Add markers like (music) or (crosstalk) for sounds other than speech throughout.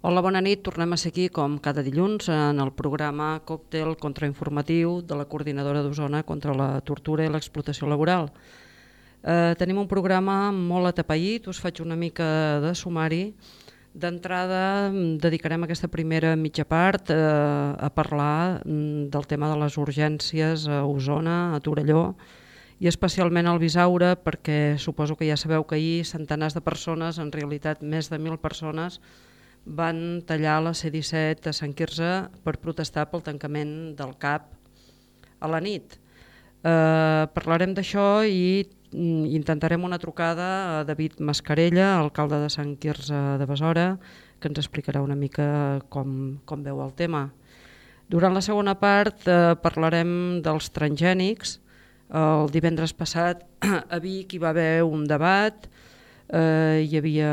Hola, bona nit. Tornem a ser aquí, com cada dilluns, en el programa Còctel Contrainformatiu de la Coordinadora d'Osona contra la tortura i l'explotació laboral. Eh, tenim un programa molt atapeït, us faig una mica de sumari. D'entrada dedicarem aquesta primera mitja part eh, a parlar mm, del tema de les urgències a Osona, a Torelló, i especialment al Bisaure, perquè suposo que ja sabeu que ahir centenars de persones, en realitat més de mil persones, van tallar la C-17 a Sant Quirze per protestar pel tancament del CAP a la nit. Eh, parlarem d'això i mm, intentarem una trucada a David Mascarella, alcalde de Sant Quirze de Besora, que ens explicarà una mica com, com veu el tema. Durant la segona part eh, parlarem dels transgènics. El divendres passat (clears throat) a Vic hi va haver un debat eh, hi havia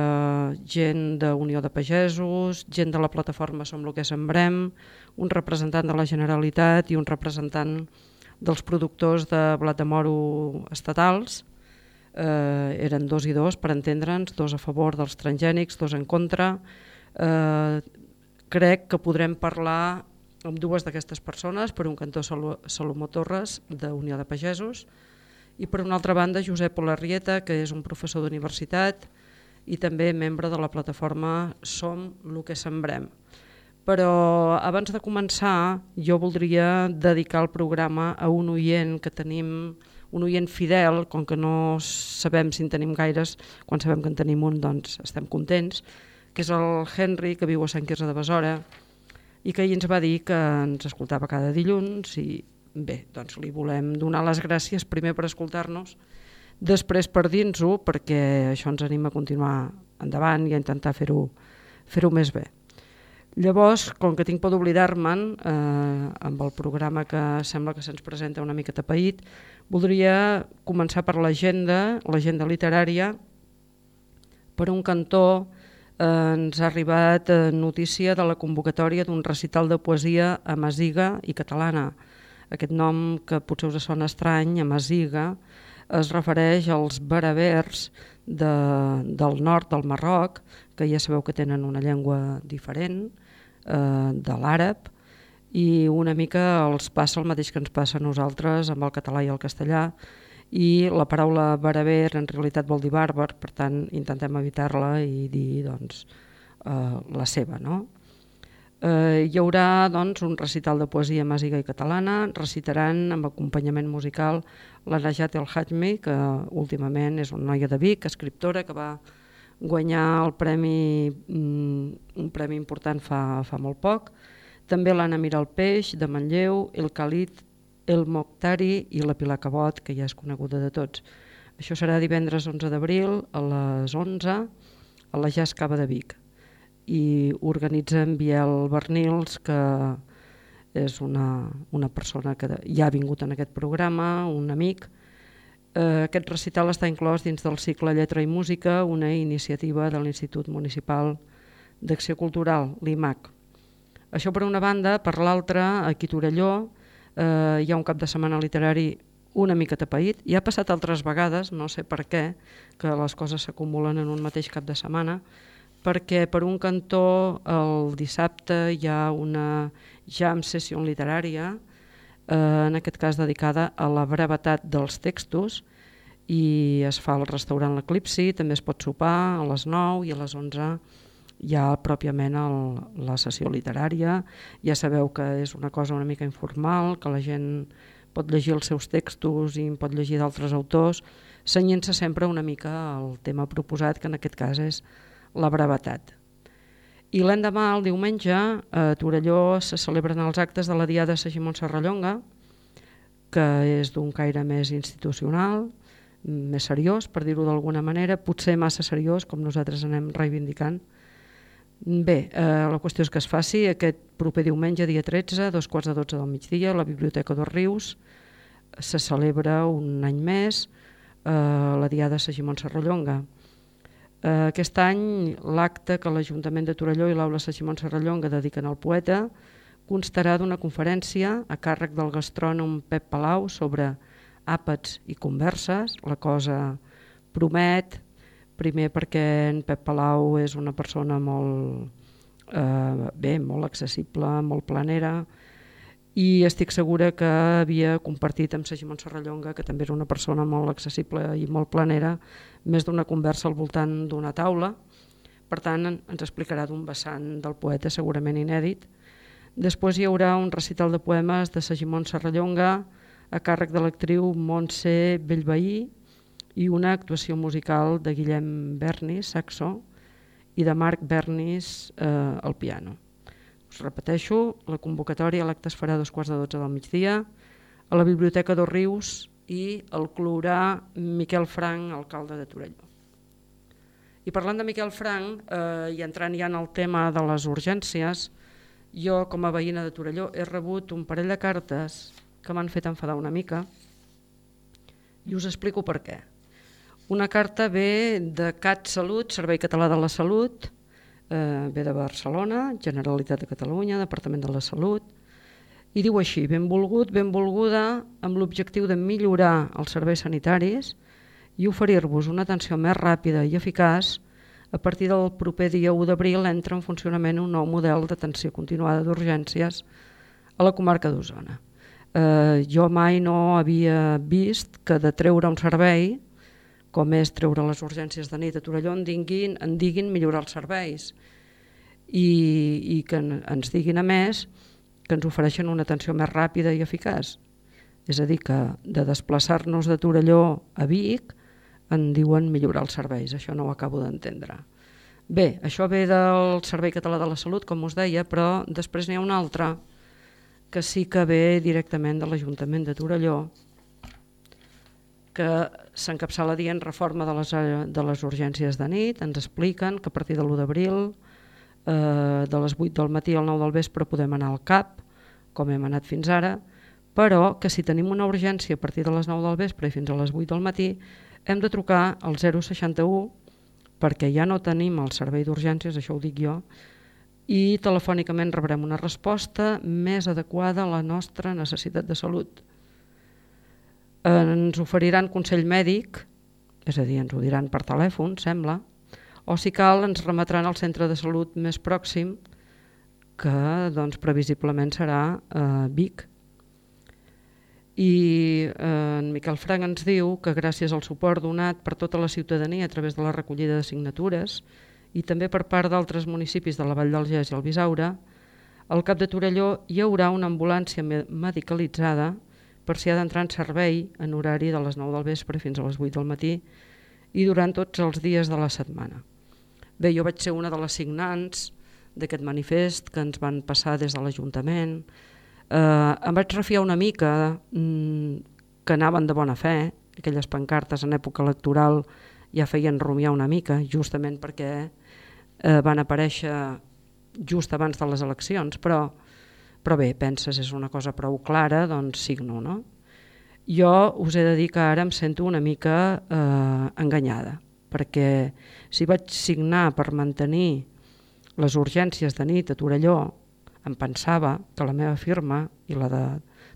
gent de Unió de Pagesos, gent de la plataforma Som el que sembrem, un representant de la Generalitat i un representant dels productors de blat de moro estatals. Eh, eren dos i dos, per entendre'ns, dos a favor dels transgènics, dos en contra. Eh, crec que podrem parlar amb dues d'aquestes persones, per un cantó Salomó Torres, de Unió de Pagesos, i per una altra banda Josep Olarrieta, que és un professor d'universitat i també membre de la plataforma Som el que sembrem. Però abans de començar jo voldria dedicar el programa a un oient que tenim, un oient fidel, com que no sabem si en tenim gaires, quan sabem que en tenim un doncs estem contents, que és el Henry, que viu a Sant Quirze de Besora, i que ahir ens va dir que ens escoltava cada dilluns i Bé, doncs li volem donar les gràcies primer per escoltar-nos, després per dins-ho, perquè això ens anima a continuar endavant i a intentar fer-ho fer, -ho, més bé. Llavors, com que tinc por d'oblidar-me'n, eh, amb el programa que sembla que se'ns presenta una mica tapaït, voldria començar per l'agenda, l'agenda literària. Per un cantó eh, ens ha arribat eh, notícia de la convocatòria d'un recital de poesia a Masiga i catalana, aquest nom que potser us sona estrany, a Masiga, es refereix als berbers de, del nord del Marroc, que ja sabeu que tenen una llengua diferent eh, de l'àrab, i una mica els passa el mateix que ens passa a nosaltres amb el català i el castellà, i la paraula berber en realitat vol dir bàrbar, per tant intentem evitar-la i dir doncs, eh, la seva. No? Eh, hi haurà doncs, un recital de poesia màsica i catalana, recitaran amb acompanyament musical la Najat El Hajmi, que últimament és una noia de Vic, escriptora, que va guanyar el premi, mm, un premi important fa, fa molt poc. També l'Anna Miral Peix, de Manlleu, el Khalid, el Moctari i la Pilar Cabot, que ja és coneguda de tots. Això serà divendres 11 d'abril a les 11 a la Jazz Cava de Vic i organitza en Biel Bernils, que és una, una persona que ja ha vingut en aquest programa, un amic. Eh, aquest recital està inclòs dins del cicle Lletra i Música, una iniciativa de l'Institut Municipal d'Acció Cultural, l'IMAC. Això per una banda, per l'altra, aquí a Torelló eh, hi ha un cap de setmana literari una mica tapaït. Ja ha passat altres vegades, no sé per què, que les coses s'acumulen en un mateix cap de setmana, perquè per un cantó el dissabte hi ha una jam sessió literària, eh, en aquest cas dedicada a la brevetat dels textos, i es fa al restaurant L'Eclipsi, també es pot sopar a les 9 i a les 11 hi ha pròpiament el, la sessió literària. Ja sabeu que és una cosa una mica informal, que la gent pot llegir els seus textos i pot llegir d'altres autors, senyent-se sempre una mica al tema proposat, que en aquest cas és la brevetat. I l'endemà, el diumenge, a Torelló se celebren els actes de la Diada Sagimon Serrallonga, que és d'un caire més institucional, més seriós, per dir-ho d'alguna manera, potser massa seriós, com nosaltres anem reivindicant. Bé, eh, la qüestió és que es faci aquest proper diumenge, dia 13, a dos quarts de 12 del migdia, a la Biblioteca dos Rius, se celebra un any més eh, la Diada Sagimon Serrallonga. Eh, aquest any l'acte que l'Ajuntament de Torelló i l'Aula Sagimon Serrallonga dediquen al poeta constarà d'una conferència a càrrec del gastrònom Pep Palau sobre àpats i converses. La cosa promet, primer perquè en Pep Palau és una persona molt, eh, bé, molt accessible, molt planera, i estic segura que havia compartit amb Segimon Serrallonga, que també era una persona molt accessible i molt planera, més d'una conversa al voltant d'una taula. Per tant, ens explicarà d'un vessant del poeta segurament inèdit. Després hi haurà un recital de poemes de Segimon Serrallonga a càrrec de l'actriu Montse Bellveí i una actuació musical de Guillem Bernis, saxo, i de Marc Bernis eh, al piano. Repeteixo, la convocatòria a l'acte es farà a dos quarts de dotze del migdia a la Biblioteca dos Rius i el clorà Miquel Frank, alcalde de Torelló. I parlant de Miquel Frank, eh, i entrant ja en el tema de les urgències, jo com a veïna de Torelló he rebut un parell de cartes que m'han fet enfadar una mica i us explico per què. Una carta ve de CAT Salut, Servei Català de la Salut, eh, ve de Barcelona, Generalitat de Catalunya, Departament de la Salut, i diu així, benvolgut, benvolguda, amb l'objectiu de millorar els serveis sanitaris i oferir-vos una atenció més ràpida i eficaç, a partir del proper dia 1 d'abril entra en funcionament un nou model d'atenció continuada d'urgències a la comarca d'Osona. Eh, jo mai no havia vist que de treure un servei com és treure les urgències de nit a Torelló, en diguin, en diguin millorar els serveis i, i que ens diguin a més que ens ofereixen una atenció més ràpida i eficaç. És a dir, que de desplaçar-nos de Torelló a Vic en diuen millorar els serveis. Això no ho acabo d'entendre. Bé, això ve del Servei Català de la Salut, com us deia, però després n'hi ha un altre que sí que ve directament de l'Ajuntament de Torelló, que s'encapçala dient reforma de les, eh, de les urgències de nit, ens expliquen que a partir de l'1 d'abril, eh, de les 8 del matí al 9 del vespre podem anar al CAP, com hem anat fins ara, però que si tenim una urgència a partir de les 9 del vespre i fins a les 8 del matí, hem de trucar al 061 perquè ja no tenim el servei d'urgències, això ho dic jo, i telefònicament rebrem una resposta més adequada a la nostra necessitat de salut ens oferiran consell mèdic, és a dir, ens ho diran per telèfon, sembla, o si cal ens remetran al centre de salut més pròxim, que doncs, previsiblement serà eh, Vic. I eh, en Miquel Frank ens diu que gràcies al suport donat per tota la ciutadania a través de la recollida de signatures i també per part d'altres municipis de la Vall del Gès i el Bisaure, al cap de Torelló hi haurà una ambulància medicalitzada per si ha d'entrar en servei en horari de les 9 del vespre fins a les 8 del matí i durant tots els dies de la setmana. Bé, jo vaig ser una de les signants d'aquest manifest que ens van passar des de l'Ajuntament. Eh, em vaig refiar una mica mm, que anaven de bona fe, aquelles pancartes en època electoral ja feien rumiar una mica, justament perquè eh, van aparèixer just abans de les eleccions, però però bé, penses, és una cosa prou clara, doncs signo, no? Jo us he de dir que ara em sento una mica eh, enganyada, perquè si vaig signar per mantenir les urgències de nit a Torelló, em pensava que la meva firma i la de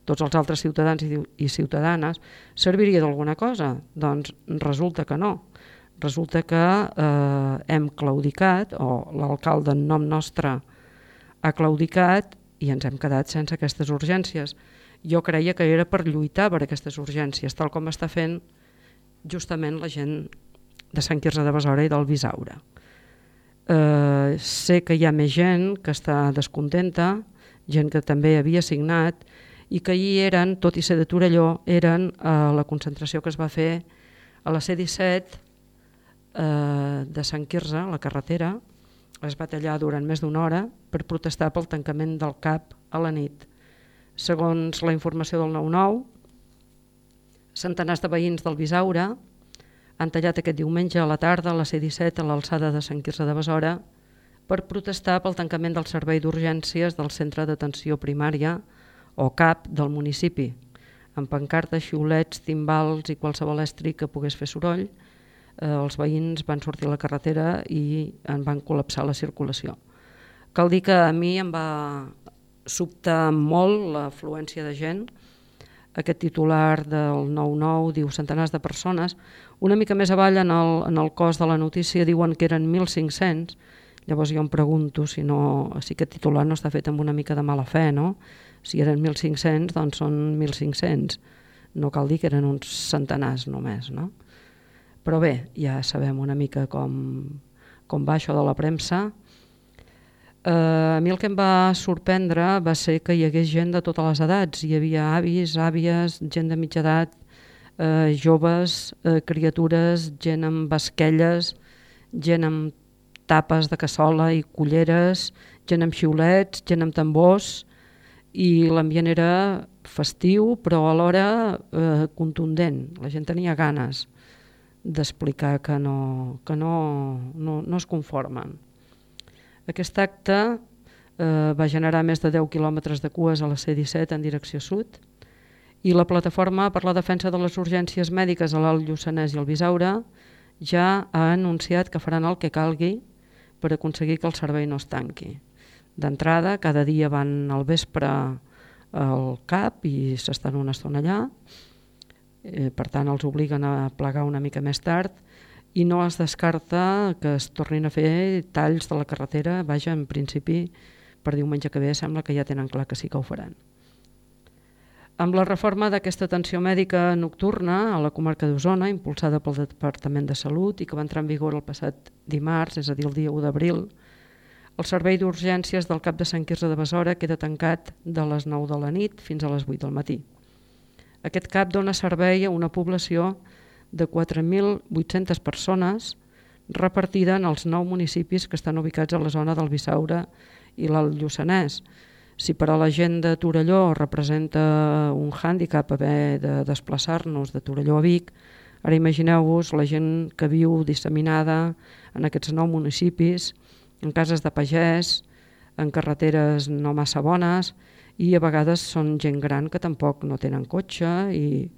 tots els altres ciutadans i ciutadanes serviria d'alguna cosa. Doncs resulta que no. Resulta que eh, hem claudicat, o l'alcalde en nom nostre ha claudicat i ens hem quedat sense aquestes urgències. Jo creia que era per lluitar per aquestes urgències, tal com està fent justament la gent de Sant Quirze de Besora i del Bisaure. Eh, sé que hi ha més gent que està descontenta, gent que també havia signat i que ahir eren, tot i ser de Torelló, eren a la concentració que es va fer a la C-17 eh, de Sant Quirze, la carretera, es va tallar durant més d'una hora per protestar pel tancament del CAP a la nit. Segons la informació del 9-9, centenars de veïns del Bisaure han tallat aquest diumenge a la tarda a la C-17 a l'alçada de Sant Quirze de Besora per protestar pel tancament del servei d'urgències del centre d'atenció primària o CAP del municipi, amb pancartes, xiulets, timbals i qualsevol estri que pogués fer soroll, eh, els veïns van sortir a la carretera i en van col·lapsar la circulació. Cal dir que a mi em va sobtar molt l'afluència de gent. Aquest titular del 9-9 diu centenars de persones. Una mica més avall en el, en el cos de la notícia diuen que eren 1.500. Llavors jo em pregunto si, no, si aquest titular no està fet amb una mica de mala fe, no? Si eren 1.500, doncs són 1.500. No cal dir que eren uns centenars només, no? Però bé, ja sabem una mica com, com va això de la premsa. Eh, a mi el que em va sorprendre va ser que hi hagués gent de totes les edats. Hi havia avis, àvies, gent de mitja edat, eh, joves, eh, criatures, gent amb basquelles, gent amb tapes de cassola i culleres, gent amb xiulets, gent amb tambors, i l'ambient era festiu però alhora eh, contundent. La gent tenia ganes d'explicar que, no, que no, no, no es conformen. Aquest acte eh, va generar més de 10 quilòmetres de cues a la C-17 en direcció sud, i la Plataforma per la Defensa de les Urgències Mèdiques a l'Alt Lluçanès i el Bisaure ja ha anunciat que faran el que calgui per aconseguir que el servei no es tanqui. D'entrada, cada dia van al vespre al CAP i s'estan una estona allà, eh, per tant els obliguen a plegar una mica més tard i no es descarta que es tornin a fer talls de la carretera, vaja, en principi per diumenge que ve sembla que ja tenen clar que sí que ho faran. Amb la reforma d'aquesta atenció mèdica nocturna a la comarca d'Osona, impulsada pel Departament de Salut i que va entrar en vigor el passat dimarts, és a dir, el dia 1 d'abril, el servei d'urgències del cap de Sant Quirze de Besora queda tancat de les 9 de la nit fins a les 8 del matí. Aquest cap dona servei a una població de 4.800 persones repartida en els nou municipis que estan ubicats a la zona del Bissaure i l'Alt Lluçanès, si per a la gent de Torelló representa un hàndicap haver de desplaçar-nos de Torelló a Vic, ara imagineu-vos la gent que viu disseminada en aquests nou municipis, en cases de pagès, en carreteres no massa bones, i a vegades són gent gran que tampoc no tenen cotxe i,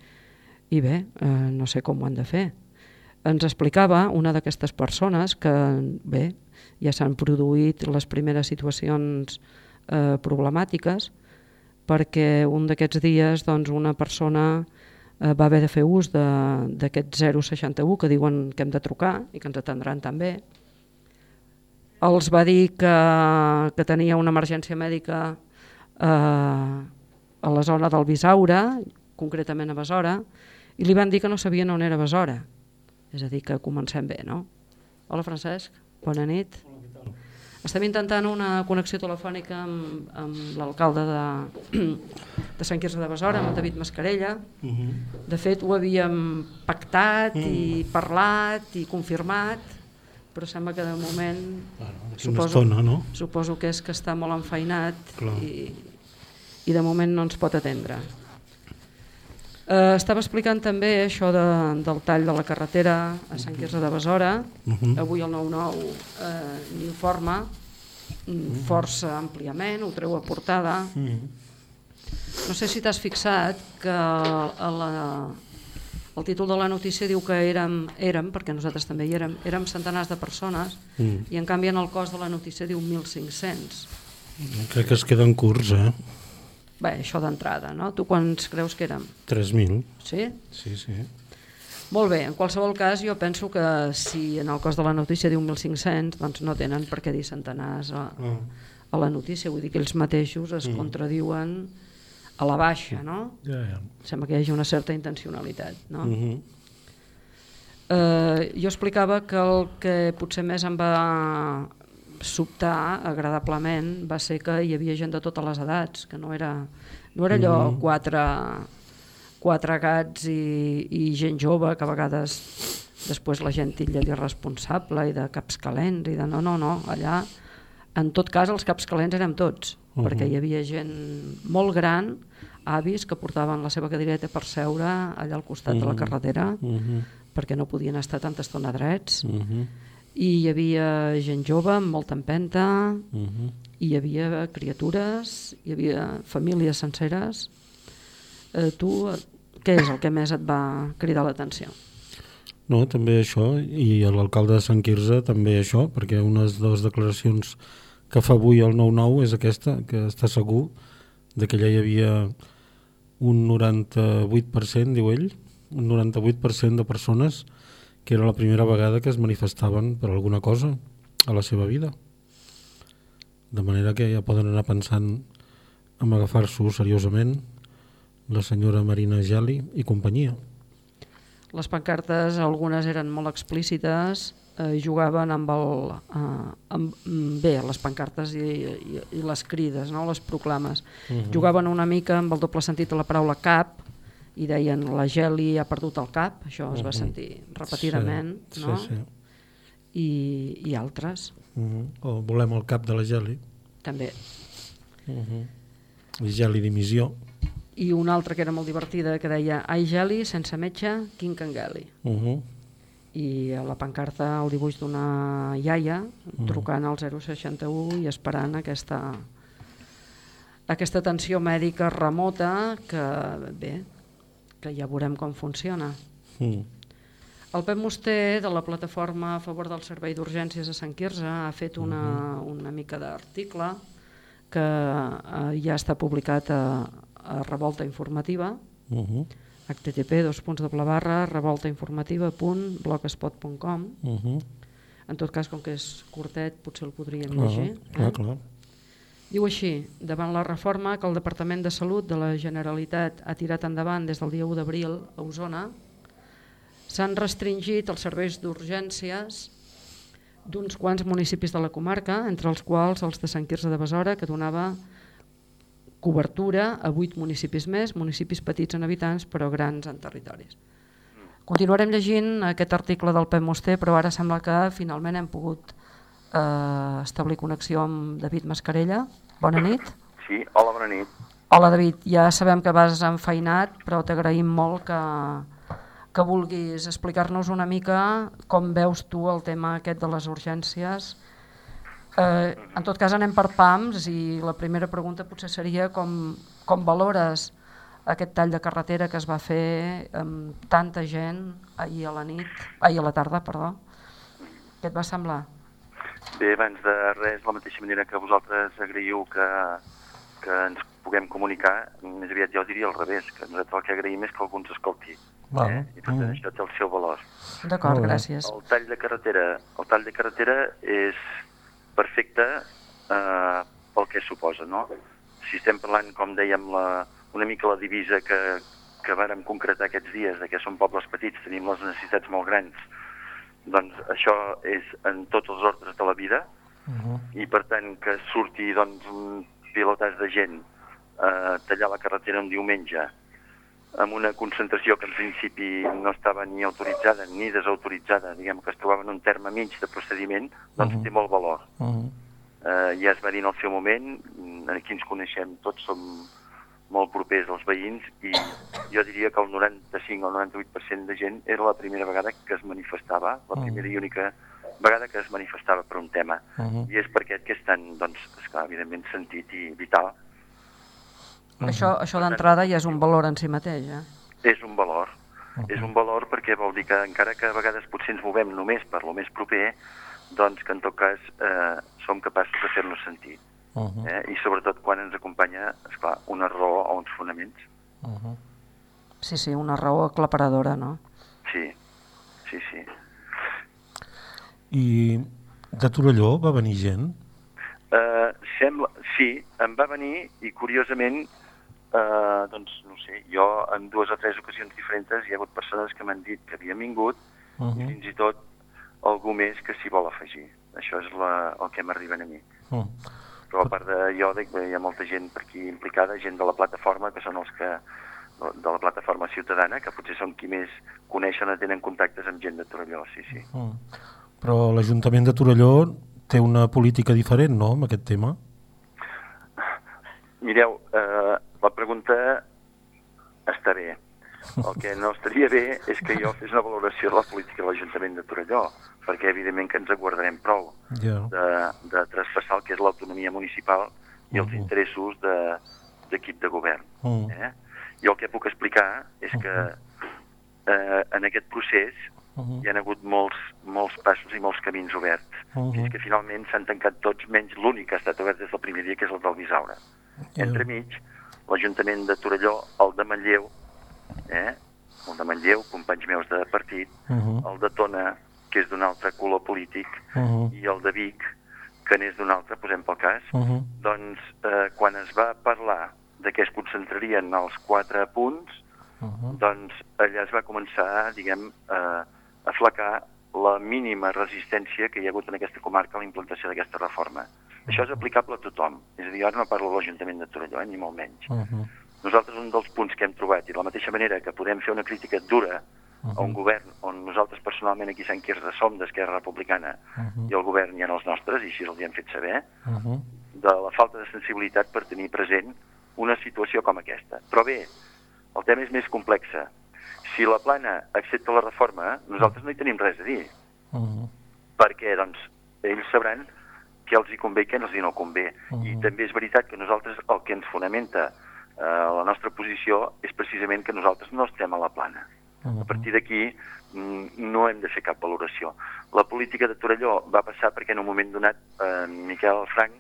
i bé, eh, no sé com ho han de fer. Ens explicava una d'aquestes persones que bé, ja s'han produït les primeres situacions eh, problemàtiques perquè un d'aquests dies doncs, una persona eh, va haver de fer ús d'aquest 061 que diuen que hem de trucar i que ens atendran també. Els va dir que, que tenia una emergència mèdica eh, a la zona del Bisaure, concretament a Besora, i li van dir que no sabien on era Besora. És a dir, que comencem bé, no? Hola Francesc, bona nit. Estem intentant una connexió telefònica amb, amb l'alcalde de, (clears throat) de Sant Quirze de Besora, amb David Mascarella. Uh mhm. -huh. De fet, ho havíem pactat uh -huh. i mm. parlat i confirmat, però sembla que de moment... Bueno, suposo, estona, no? suposo que és que està molt enfeinat i, i de moment no ens pot atendre. Eh, estava explicant també això de, del tall de la carretera a Sant Quirze de Besora. Uh -huh. Avui el 9-9 eh, n'informa uh -huh. força àmpliament, ho treu a portada. Uh -huh. No sé si t'has fixat que a la, el títol de la notícia diu que érem, érem, perquè nosaltres també hi érem, érem centenars de persones -huh. i en canvi en el cos de la notícia diu 1.500. Crec que es queden curts, eh? Bé, això d'entrada, no? Tu quants creus que érem? 3.000. Sí? Sí, sí. Molt bé, en qualsevol cas jo penso que si en el cos de la notícia diu 1.500, doncs no tenen per què dir centenars a, ah. a la notícia, vull dir que ells mateixos es mm. contradiuen a la baixa, no? Ja, ja. Sembla que hi hagi una certa intencionalitat, no? Mm -hmm. eh, jo explicava que el que potser més em va sobtar agradablement va ser que hi havia gent de totes les edats, que no era, no era allò mm -hmm. quatre, quatre gats i, i gent jove que a vegades després la gent tilla d'irresponsable i de caps calents i de no, no, no, allà en tot cas els caps calents érem tots, uh -huh. perquè hi havia gent molt gran, avis que portaven la seva cadireta per seure allà al costat uh -huh. de la carretera uh -huh. perquè no podien estar tanta estona drets. Uh -huh i hi havia gent jove amb molta empenta, uh. -huh. hi havia criatures, hi havia famílies senceres. Eh, tu, què és el que més et va cridar l'atenció? No, també això, i l'alcalde de Sant Quirze també això, perquè una de les declaracions que fa avui el 9-9 és aquesta, que està segur de que allà hi havia un 98%, diu ell, un 98% de persones que era la primera vegada que es manifestaven per alguna cosa a la seva vida. De manera que ja poden anar pensant en agafar-s'ho seriosament la senyora Marina Geli i companyia. Les pancartes, algunes eren molt explícites, eh, jugaven amb el... Eh, amb, bé, les pancartes i, i, i les crides, no? les proclames. Uh -huh. Jugaven una mica amb el doble sentit de la paraula cap i deien la Geli ha perdut el cap, això es va sentir repetidament, sí, no? Sí, sí. I, i altres. Uh -huh. O volem el cap de la Geli. També. Uh -huh. I Geli dimissió. I una altra que era molt divertida que deia Ai Geli, sense metge, quin cangeli. Uh -huh. I a la pancarta el dibuix d'una iaia trucant al 061 i esperant aquesta aquesta atenció mèdica remota que, bé, que ja veurem com funciona. Mm. El Pep Musté, de la plataforma a favor del Servei d'Urgències de Sant Quirze, ha fet una, una mica d'article que eh, ja està publicat a, a Revolta Informativa, Uh -huh. http dos punts doble barra revoltainformativa.blogspot.com Uh -huh. En tot cas, com que és curtet, potser el podríem Clar, llegir. clar, eh? clar. Diu així, davant la reforma que el Departament de Salut de la Generalitat ha tirat endavant des del dia 1 d'abril a Osona, s'han restringit els serveis d'urgències d'uns quants municipis de la comarca, entre els quals els de Sant Quirze de Besora, que donava cobertura a 8 municipis més, municipis petits en habitants però grans en territoris. Continuarem llegint aquest article del Pep Musté, però ara sembla que finalment hem pogut eh, establir connexió amb David Mascarella. Bona nit. Sí, hola, bona nit. Hola David, ja sabem que vas enfeinat, però t'agraïm molt que, que vulguis explicar-nos una mica com veus tu el tema aquest de les urgències. Eh, en tot cas anem per pams i la primera pregunta potser seria com, com valores aquest tall de carretera que es va fer amb tanta gent ahir a la nit, ahir a la tarda, perdó. Què et va semblar? Bé, abans de res, de la mateixa manera que vosaltres agraïu que, que ens puguem comunicar, més aviat jo diria al revés, que nosaltres el que agraïm és que algú ens escolti. Val. Eh? I per tant, Mm. això té el seu valor. D'acord, gràcies. El tall de carretera, el tall de carretera és perfecte eh, pel que suposa, no? Si estem parlant, com dèiem, la, una mica la divisa que, que vàrem concretar aquests dies, de que som pobles petits, tenim les necessitats molt grans, doncs això és en tots els ordres de la vida, Uh -huh. i per tant que surti doncs, un pilotàs de gent a tallar la carretera un diumenge amb una concentració que en principi no estava ni autoritzada ni desautoritzada, diguem que es trobava en un terme mig de procediment, doncs Mhm. té molt valor. Uh -huh. Eh, ja es va dir en el seu moment, mm, aquí ens coneixem tots, som molt propers als veïns i jo diria que el 95 o el 98% de gent era la primera vegada que es manifestava, la Mhm. primera i única vegada que es manifestava per un tema. Uh -huh. I és per aquest que és tan, doncs, esclar, evidentment sentit i vital. Això, això d'entrada ja és un valor en si mateix, eh? És un valor. És un valor perquè vol dir que encara que a vegades potser ens movem només per lo més proper, doncs que en tot cas eh, som capaços de fer-nos sentir. Uh -huh. Eh? I sobretot quan ens acompanya, esclar, una raó o uns fonaments. Uh -huh. Sí, sí, una raó aclaparadora, no? Sí, sí, sí. I de Torelló va venir gent? Uh, sembla, sí, em va venir i curiosament, uh, doncs no sé, jo en dues o tres ocasions diferents hi ha hagut persones que m'han dit que havien vingut Uh i -huh. fins i tot algú més que s'hi vol afegir. Això és la, el que m'arriben a mi. Uh Però a part de jo, dic, bé, hi ha molta gent per aquí implicada, gent de la plataforma, que són els que de la plataforma ciutadana, que potser són qui més coneixen o tenen contactes amb gent de Torelló, sí, sí. -huh. Però l'Ajuntament de Torelló té una política diferent, no?, amb aquest tema? Mireu, eh, la pregunta està bé. (laughs) El que no estaria bé és que jo fes una valoració de la política de l'Ajuntament de Torelló, perquè evidentment que ens aguardarem prou Ja. de, de traspassar el que és l'autonomia municipal i els Mhm. interessos de- d'equip de, de govern. Uh Eh? Jo el que puc explicar és que eh, en aquest procés -huh. hi han hagut molts, molts passos i molts camins oberts, Mhm. fins que finalment s'han tancat tots, menys l'únic que ha estat obert des del primer dia, que és el del Bisaure. Ja. Entremig, l'Ajuntament de Torelló, el de Manlleu, eh? el de Manlleu, companys meus de partit, Uh -huh. el de Tona, que és d'un altre color polític, Uh -huh. i el de Vic, que n'és d'un altre, posem pel cas, Uh -huh. doncs eh, quan es va parlar de què es concentrarien els quatre punts, Uh -huh. doncs allà es va començar, diguem, eh, a flacar la mínima resistència que hi ha hagut en aquesta comarca a la implantació d'aquesta reforma. Això és aplicable a tothom. És a dir, ara no parlo de l'Ajuntament de Torelló, eh, ni molt menys. Uh -huh. Nosaltres un dels punts que hem trobat, i de la mateixa manera que podem fer una crítica dura a un govern on nosaltres personalment aquí a Sant Quirze som d'Esquerra Republicana i el govern hi ha els nostres, i així els hi hem fet saber, Uh -huh. de la falta de sensibilitat per tenir present una situació com aquesta. Però bé, el tema és més complex. Si la plana accepta la reforma, nosaltres no hi tenim res a dir, Uh -huh. perquè doncs, ells sabran què els hi convé i què no els hi no convé. Mhm. I també és veritat que nosaltres el que ens fonamenta eh, la nostra posició és precisament que nosaltres no estem a la plana. A partir d'aquí mm, no hem de fer cap valoració. La política de Torelló va passar perquè en un moment donat eh, Miquel Frank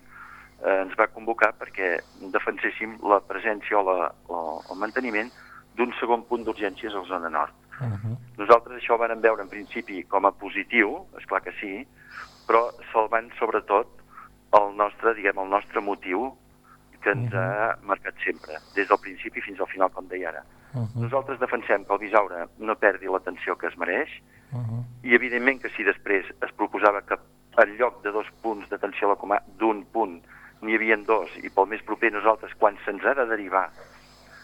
eh, ens va convocar perquè defenséssim la presència o, la, o el manteniment d'un segon punt d'urgències a la zona nord. Uh -huh. Nosaltres això ho vam veure en principi com a positiu, és clar que sí, però salvant sobretot el nostre, diguem, el nostre motiu que ens ha marcat sempre, des del principi fins al final, com deia ara. Uh -huh. Nosaltres defensem que el Bisaure no perdi l'atenció que es mereix Uh -huh. i evidentment que si després es proposava que en lloc de dos punts d'atenció a la comarca, d'un punt, n'hi havia dos, i pel més proper nosaltres, quan se'ns ha de derivar,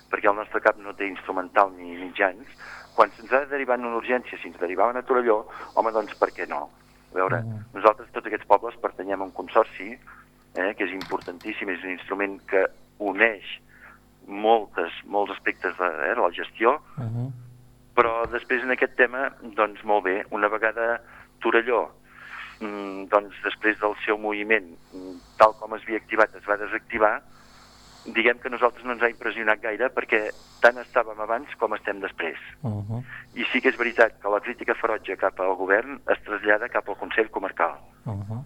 perquè el nostre cap no té instrumental ni mitjans, quan se'ns ha de derivar en una urgència, si ens derivaven a Torelló, home, doncs per què no? A veure, Mhm. nosaltres, tots aquests pobles, pertanyem a un consorci, eh, que és importantíssim, és un instrument que uneix moltes, molts aspectes de, eh, de la gestió, Uh -huh. però després en aquest tema, doncs molt bé, una vegada Torelló, mm, doncs després del seu moviment, mm, tal com es havia activat, es va desactivar, diguem que nosaltres no ens ha impressionat gaire perquè tant estàvem abans com estem després. Uh -huh. I sí que és veritat que la crítica ferotge cap al govern es trasllada cap al Consell Comarcal. Uh -huh.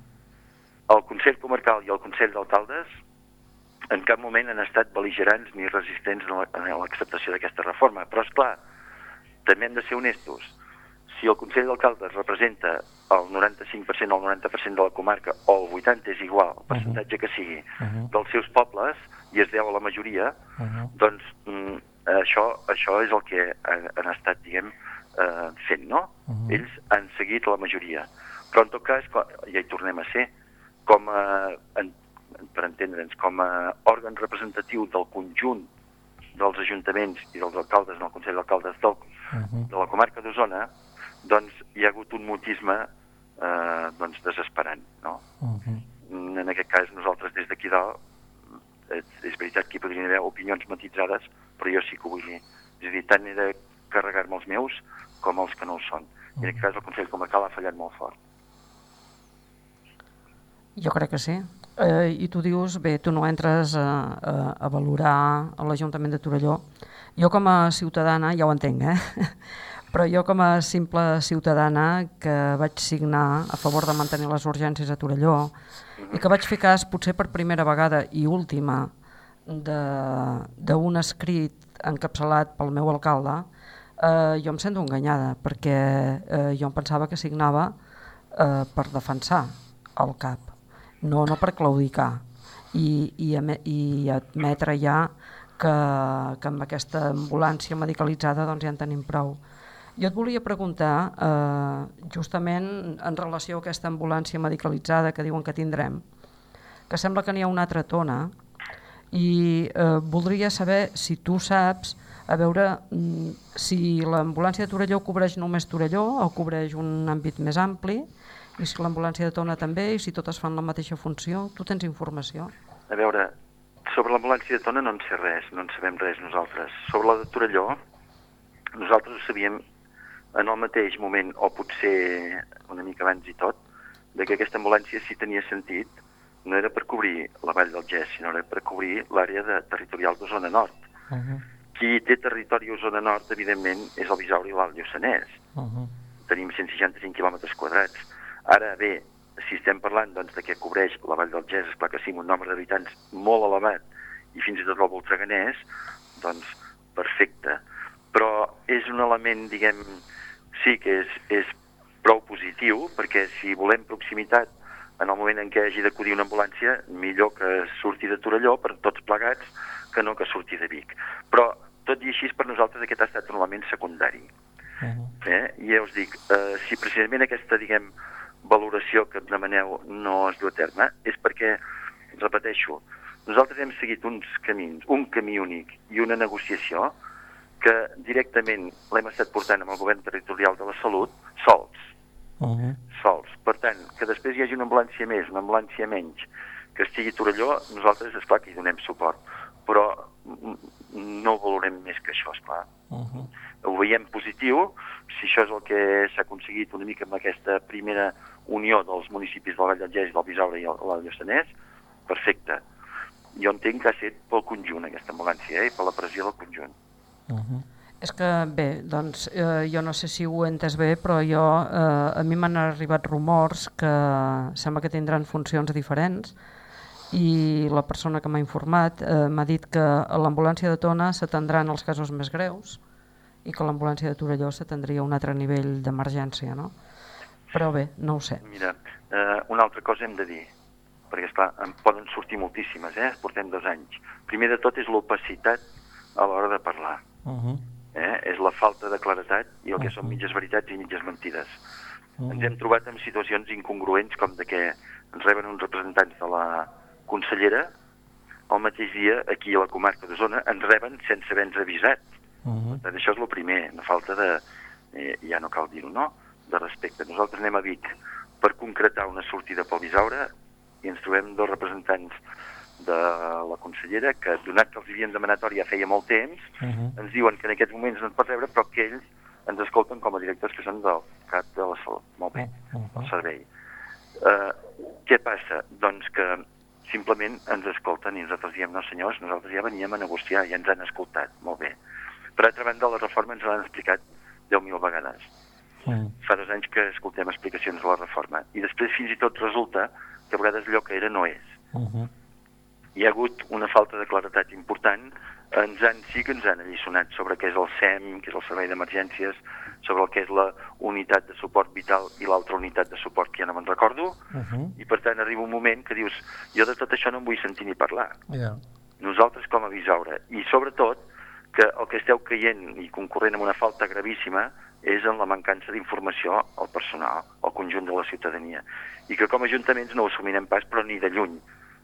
El Consell Comarcal i el Consell d'Alcaldes en cap moment han estat beligerants ni resistents a la- a l'acceptació d'aquesta reforma. Però, és clar, també hem de ser honestos. Si el Consell d'Alcaldes representa el 95% o el 90% de la comarca, o el 80% és igual, el percentatge que sigui, Mhm. dels seus pobles, i es deu a la majoria, Uh -huh. doncs mm, això, això és el que han, han estat, diguem, eh, fent, no? Mhm. Ells han seguit la majoria. Però, en tot cas, co- ja hi tornem a ser, com a, en, per entendre'ns, com a òrgan representatiu del conjunt dels ajuntaments i dels alcaldes en el Consell d'Alcaldes del, Uh-huh. de la comarca d'Osona, doncs hi ha hagut un mutisme eh, doncs desesperant, no? Uh-huh. Mm, en aquest cas nosaltres des d'aquí dalt és, és veritat que hi podrien haver opinions matitzades però jo sí que ho vull dir és a dir, tant he de carregar-me els meus com els que no ho són i en aquest cas el Consell Comarcal ha fallat molt fort Jo crec que sí. Eh, I tu dius, bé, tu no entres a, a, a valorar l'Ajuntament de Torelló. Jo com a ciutadana, ja ho entenc, eh? (laughs) però jo com a simple ciutadana que vaig signar a favor de mantenir les urgències a Torelló i que vaig fer cas potser per primera vegada i última d'un escrit encapçalat pel meu alcalde, eh, jo em sento enganyada perquè eh, jo em pensava que signava eh, per defensar el CAP, no, no per claudicar i, i, i admetre ja que, que amb aquesta ambulància medicalitzada doncs ja en tenim prou. Jo et volia preguntar, eh, justament en relació a aquesta ambulància medicalitzada que diuen que tindrem, que sembla que n'hi ha una altra tona, i eh, voldria saber si tu saps, a veure mm, si l'ambulància de Torelló cobreix només Torelló o cobreix un àmbit més ampli, i si l'ambulància de Tona també, i si totes fan la mateixa funció. Tu tens informació? A veure, sobre l'ambulància de Tona no en sé res, no en sabem res nosaltres. Sobre la de Torelló, nosaltres ho sabíem en el mateix moment, o potser una mica abans i tot, de que aquesta ambulància sí tenia sentit, no era per cobrir la vall del Gès, sinó era per cobrir l'àrea de territorial d'Osona Nord. Uh-huh. Qui té territori a Osona Nord, evidentment, és el Bisaure i l'Alt Lluçanès. Uh-huh. Tenim 165 quilòmetres quadrats. Ara bé, si estem parlant doncs, de què cobreix la Vall del Gès, esclar que sí, un nombre d'habitants molt elevat i fins i tot el Voltreganès, doncs perfecte. Però és un element, diguem, sí que és, és prou positiu, perquè si volem proximitat en el moment en què hagi d'acudir una ambulància, millor que surti de Torelló per tots plegats que no que surti de Vic. Però, tot i així, per nosaltres aquest ha estat un element secundari. Uh -huh. Eh? I ja us dic, eh, si precisament aquesta, diguem, valoració que demaneu no es du a terme, és perquè, repeteixo, nosaltres hem seguit uns camins, un camí únic i una negociació que directament l'hem estat portant amb el govern territorial de la salut sols, Uh -huh. sols. Per tant, que després hi hagi una ambulància més, una ambulància menys, que estigui a Torelló, nosaltres, esclar, que hi donem suport. Però no valorem més que això, esclar. Uh -huh. Ho veiem positiu, si això és el que s'ha aconseguit una mica amb aquesta primera unió dels municipis del Vall d'Algès, del Bisaure i el, el Lluçanès, perfecte. Jo entenc que ha estat pel conjunt aquesta ambulància, eh, i per la pressió del conjunt. Uh -huh. És que, bé, doncs, eh, jo no sé si ho he entès bé, però jo, eh, a mi m'han arribat rumors que sembla que tindran funcions diferents i la persona que m'ha informat eh, m'ha dit que a l'ambulància de Tona s'atendran els casos més greus i que l'ambulància de Torelló s'atendria a un altre nivell d'emergència, no? Però bé, no ho sé. Mira, eh, una altra cosa hem de dir, perquè, esclar, en poden sortir moltíssimes, eh? Portem dos anys. Primer de tot és l'opacitat a l'hora de parlar. Uh -huh. Eh? És la falta de claretat i el que són mitges veritats i mitges mentides. Uh Ens hem trobat en situacions incongruents com de que ens reben uns representants de la consellera el mateix dia aquí a la comarca d'Osona ens reben sense haver-nos avisat. -huh. Per tant, això és el primer, una falta de, eh, ja no cal dir-ho, no?, de respecte. Nosaltres anem a Vic per concretar una sortida pel Bisaure i ens trobem dos representants de la consellera que, donat que els havien demanat hora ja feia molt temps, Uh -huh. ens diuen que en aquests moments no ens pot rebre, però que ells ens escolten com a directors que són del CAP de la Salut. Molt bé, Uh -huh. el servei. Uh, què passa? Doncs que simplement ens escolten i nosaltres diem, no senyors, nosaltres ja veníem a negociar, ja ens han escoltat, molt bé. Per altra banda, la reforma ens l'han explicat 10.000 vegades. -huh. Fa dos anys que escoltem explicacions de la reforma. I després fins i tot resulta que a vegades allò que era no és. Uh -huh. Hi ha hagut una falta de claretat important. Ens han, sí que ens han alliçonat sobre què és el SEM, què és el Servei d'Emergències, sobre el que és la unitat de suport vital i l'altra unitat de suport que ja no me'n recordo, Uh -huh. i per tant arriba un moment que dius jo de tot això no en vull sentir ni parlar. Ja. Nosaltres com a Bisaure, i sobretot que el que esteu caient i concorrent amb una falta gravíssima és en la mancança d'informació al personal, al conjunt de la ciutadania. I que com a ajuntaments no ho assumirem pas, però ni de lluny.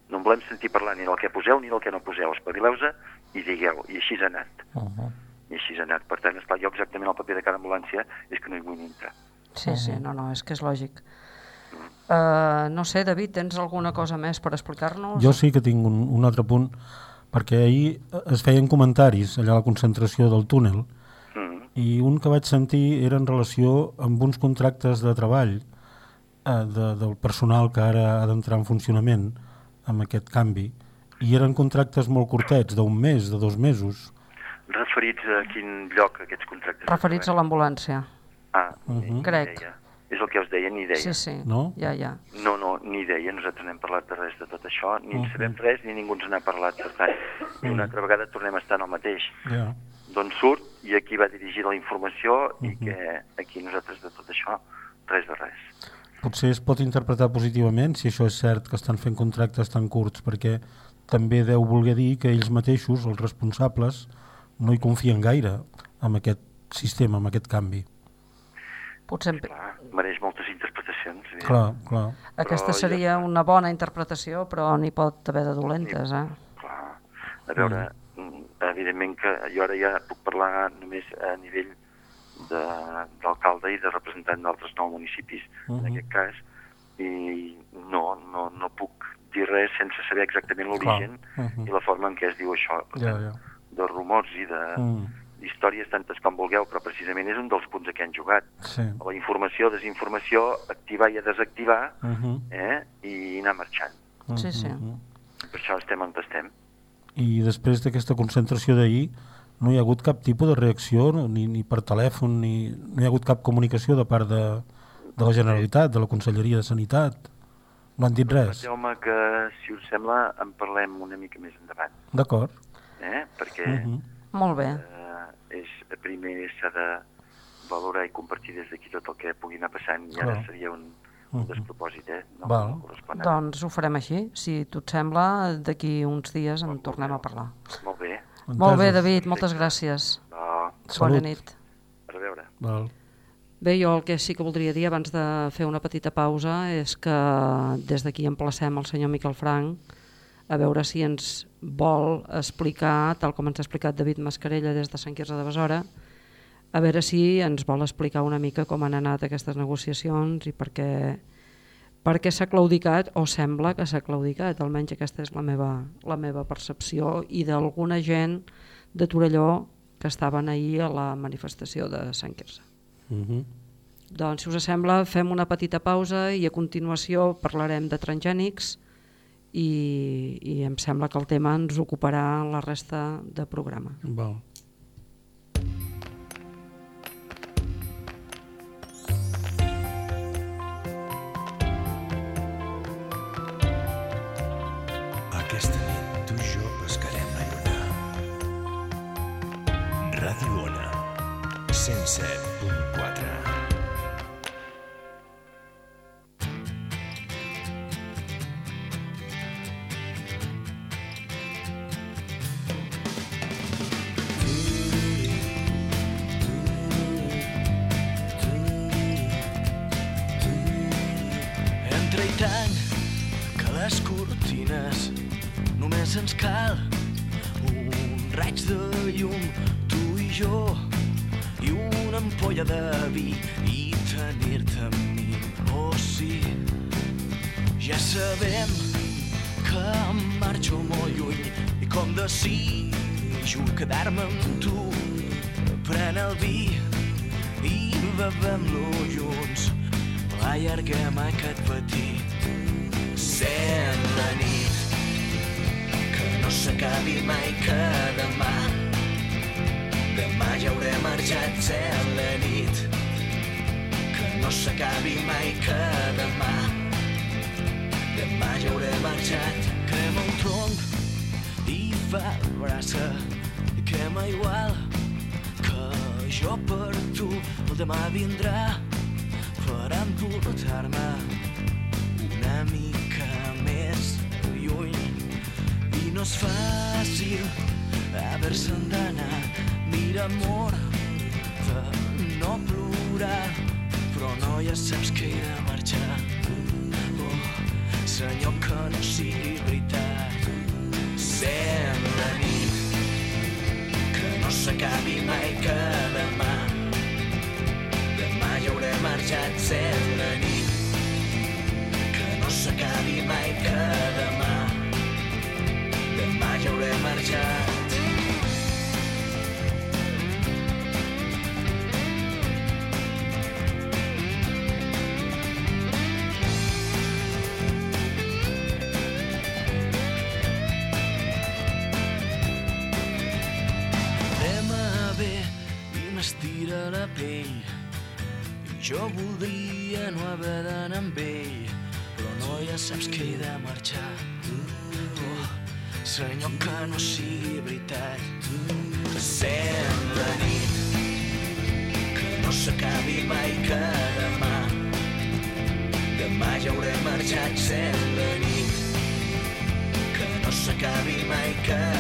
No en volem sentir parlar ni del que poseu ni del que no poseu. Espavileu-se i digueu. I així ha anat. Uh -huh. I així ha anat. Per tant, esclar, jo exactament el paper de cada ambulància és que no hi vull entrar. Sí, sí, no, no, és que és lògic. Uh, no sé, David, tens alguna cosa més per explicar-nos? Jo sí que tinc un, un altre punt, perquè ahir es feien comentaris allà a la concentració del túnel Mm. i un que vaig sentir era en relació amb uns contractes de treball eh, de, del personal que ara ha d'entrar en funcionament amb aquest canvi i eren contractes molt curtets, d'un mes, de dos mesos. Referits a quin lloc aquests contractes? Referits a l'ambulància. Ah, Mhm. ni Crec. És el que us deia, ni idea. Sí, sí, No? ja, ja. No, no, ni idea. Nosaltres no hem parlat de res de tot això, ni en Mhm. sabem res, ni ningú ens n'ha parlat. Per tant, i una altra vegada tornem a estar en el mateix. Ja. D'on surt i a qui va dirigir la informació i Mhm. que aquí nosaltres de tot això, res de res. Potser es pot interpretar positivament si això és cert que estan fent contractes tan curts, perquè també deu voler dir que ells mateixos, els responsables, no hi confien gaire en aquest sistema, en aquest canvi. Potser Clar, mereix moltes interpretacions. eh? Clar, clar. aquesta Però ja seria una bona interpretació, però n'hi pot haver de dolentes, eh? Clar. A veure, mm. evidentment que jo ara ja puc parlar només a nivell d'alcalde i de representant d'altres nou municipis, Mhm. en aquest cas, i no, no, no puc dir res sense saber exactament l'origen Mhm. i la forma en què es diu això. Ja, ja. De rumors i de Mm. d'històries tantes com vulgueu, però precisament és un dels punts a què han jugat. Sí. La informació, desinformació, activar i a desactivar, Mhm. eh? i anar marxant. Sí, sí. Mhm. Per això estem on estem. I després d'aquesta concentració d'ahir no hi ha hagut cap tipus de reacció, no? ni, ni per telèfon, ni no hi ha hagut cap comunicació de part de, de la Generalitat, de la Conselleria de Sanitat. No han dit res. Permeteu-me que, si us sembla, en parlem una mica més endavant, D'acord. eh? perquè Mhm. Molt bé. eh, és, primer s'ha de valorar i compartir des d'aquí tot el que pugui anar passant i Clar. ara seria un, un despropòsit, eh? No, Val. no Doncs ho farem així. Si tot sembla, d'aquí uns dies en tornem a parlar. Molt bé. Molt bé, Entesos. David, moltes gràcies. No, Salut. Bona nit. a veure. Val. Bé, jo el que sí que voldria dir abans de fer una petita pausa és que des d'aquí emplacem el senyor Miquel Frank a veure si ens vol explicar, tal com ens ha explicat David Mascarella des de Sant Quirze de Besora, a veure si ens vol explicar una mica com han anat aquestes negociacions i per què, per què s'ha claudicat o sembla que s'ha claudicat, almenys aquesta és la meva, la meva percepció i d'alguna gent de Torelló que estaven ahir a la manifestació de Sant Quirze. Mhm. Doncs, si us sembla, fem una petita pausa i a continuació parlarem de transgènics i, i em sembla que el tema ens ocuparà la resta de programa. Val. 107.4. demà vindrà per emportar-me una mica més lluny. I no és fàcil haver-se'n d'anar mira amor de no plorar però no ja saps que he de marxar. Oh, senyor que no sigui veritat. Sent la nit que no s'acabi mai que demà marxat sent la nit que no s'acabi mai que demà demà ja hauré marxat jo voldria no haver d'anar amb ell però no ja saps que he de marxar. Oh, senyor que no sigui veritat. Sent la nit que no s'acabi mai que demà demà ja hauré marxat sent la nit que no s'acabi mai que demà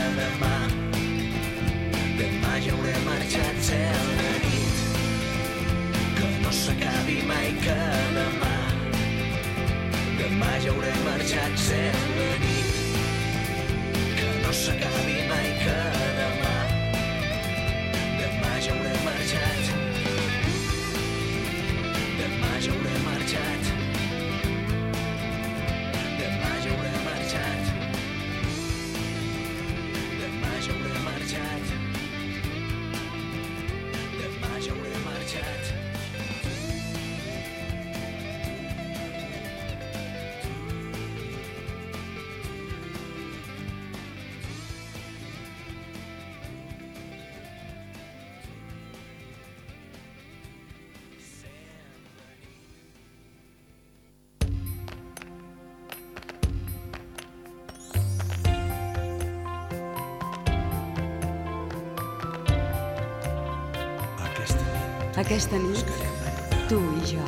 Aquesta nit tu i jo.